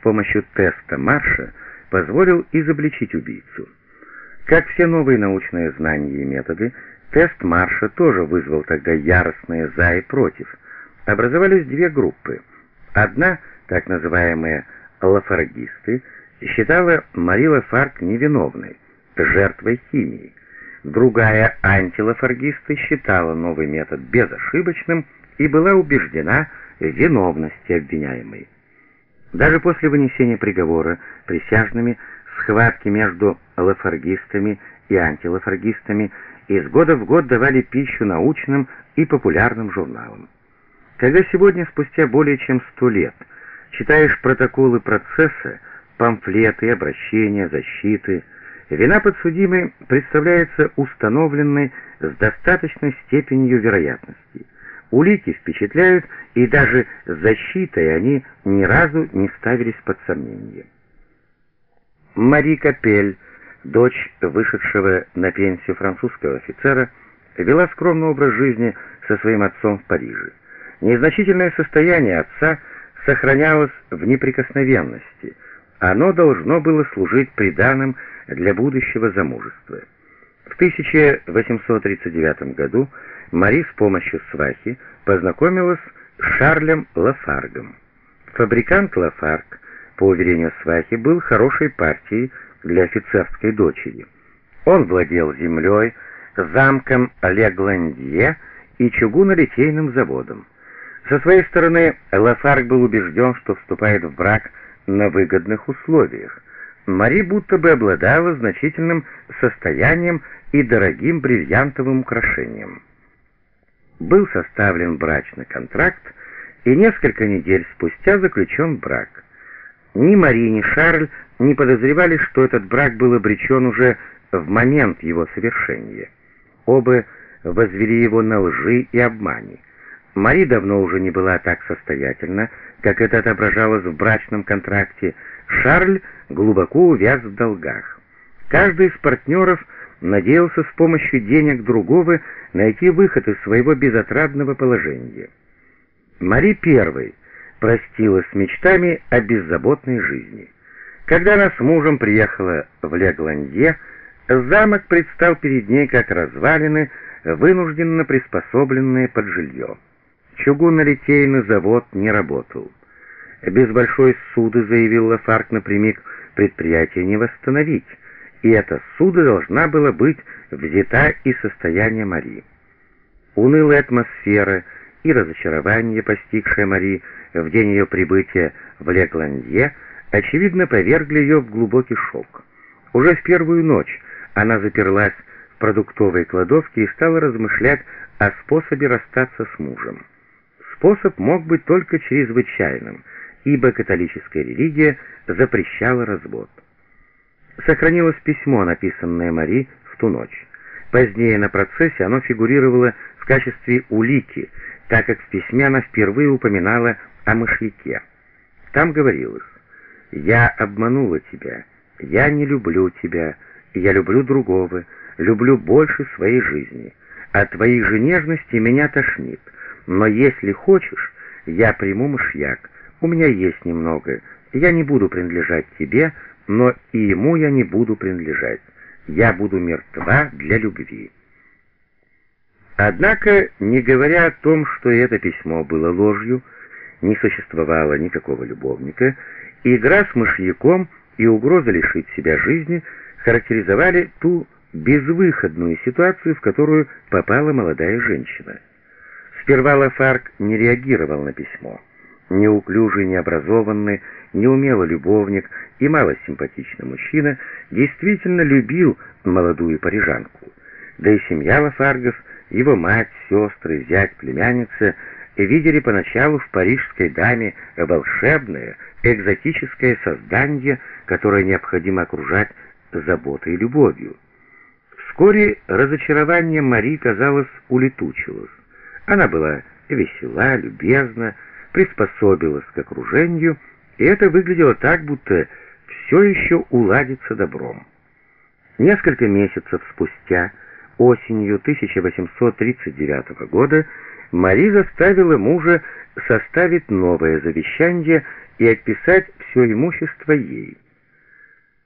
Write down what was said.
с помощью теста Марша позволил изобличить убийцу. Как все новые научные знания и методы, тест Марша тоже вызвал тогда яростные «за» и «против». Образовались две группы. Одна, так называемые лафаргисты, считала Мари Лафарг невиновной, жертвой химии. Другая, антилафаргисты, считала новый метод безошибочным и была убеждена в виновности обвиняемой. Даже после вынесения приговора присяжными схватки между лафаргистами и антилафаргистами из года в год давали пищу научным и популярным журналам. Когда сегодня, спустя более чем сто лет, читаешь протоколы процесса, памфлеты, обращения, защиты, вина подсудимой представляется установленной с достаточной степенью вероятности. Улики впечатляют, и даже защитой они ни разу не ставились под сомнение. Мари Капель, дочь вышедшего на пенсию французского офицера, вела скромный образ жизни со своим отцом в Париже. Незначительное состояние отца сохранялось в неприкосновенности. Оно должно было служить приданым для будущего замужества. В 1839 году Мари с помощью свахи познакомилась с Шарлем Лафаргом. Фабрикант Лафарг, по уверению свахи, был хорошей партией для офицерской дочери. Он владел землей, замком Легландье и чугунолитейным заводом. Со своей стороны Лафарг был убежден, что вступает в брак на выгодных условиях. Мари будто бы обладала значительным состоянием и дорогим бриллиантовым украшением. Был составлен брачный контракт, и несколько недель спустя заключен брак. Ни Мари, ни Шарль не подозревали, что этот брак был обречен уже в момент его совершения. Оба возвели его на лжи и обмане. Мари давно уже не была так состоятельна, как это отображалось в брачном контракте. Шарль глубоко увяз в долгах. Каждый из партнеров надеялся с помощью денег другого найти выход из своего безотрадного положения. Мари первой простилась с мечтами о беззаботной жизни. Когда она с мужем приехала в Легландье, замок предстал перед ней как развалины, вынужденно приспособленные под жилье. Чугунно-литейный завод не работал. Без большой суды, заявил Лафарк напрямик, предприятие не восстановить, и эта суда должна была быть взята из состояния Мари. Унылая атмосфера и разочарование, постигшее Мари в день ее прибытия в Лекландье, очевидно повергли ее в глубокий шок. Уже в первую ночь она заперлась в продуктовой кладовке и стала размышлять о способе расстаться с мужем. Способ мог быть только чрезвычайным, ибо католическая религия запрещала развод. Сохранилось письмо, написанное Мари в ту ночь. Позднее на процессе оно фигурировало в качестве улики, так как в письме она впервые упоминала о мышьяке. Там говорилось «Я обманула тебя, я не люблю тебя, я люблю другого, люблю больше своей жизни. От твоих же нежностей меня тошнит». Но если хочешь, я приму мышьяк. У меня есть немного. Я не буду принадлежать тебе, но и ему я не буду принадлежать. Я буду мертва для любви. Однако, не говоря о том, что это письмо было ложью, не существовало никакого любовника, игра с мышьяком и угроза лишить себя жизни характеризовали ту безвыходную ситуацию, в которую попала молодая женщина. Сперва Лафарг не реагировал на письмо. Неуклюжий, необразованный, неумелый любовник и малосимпатичный мужчина действительно любил молодую парижанку. Да и семья Лафаргов, его мать, сестры, зять, племянница видели поначалу в парижской даме волшебное, экзотическое создание, которое необходимо окружать заботой и любовью. Вскоре разочарование Мари, казалось, улетучилось. Она была весела, любезна, приспособилась к окружению, и это выглядело так, будто все еще уладится добром. Несколько месяцев спустя, осенью 1839 года, Мари заставила мужа составить новое завещание и отписать все имущество ей.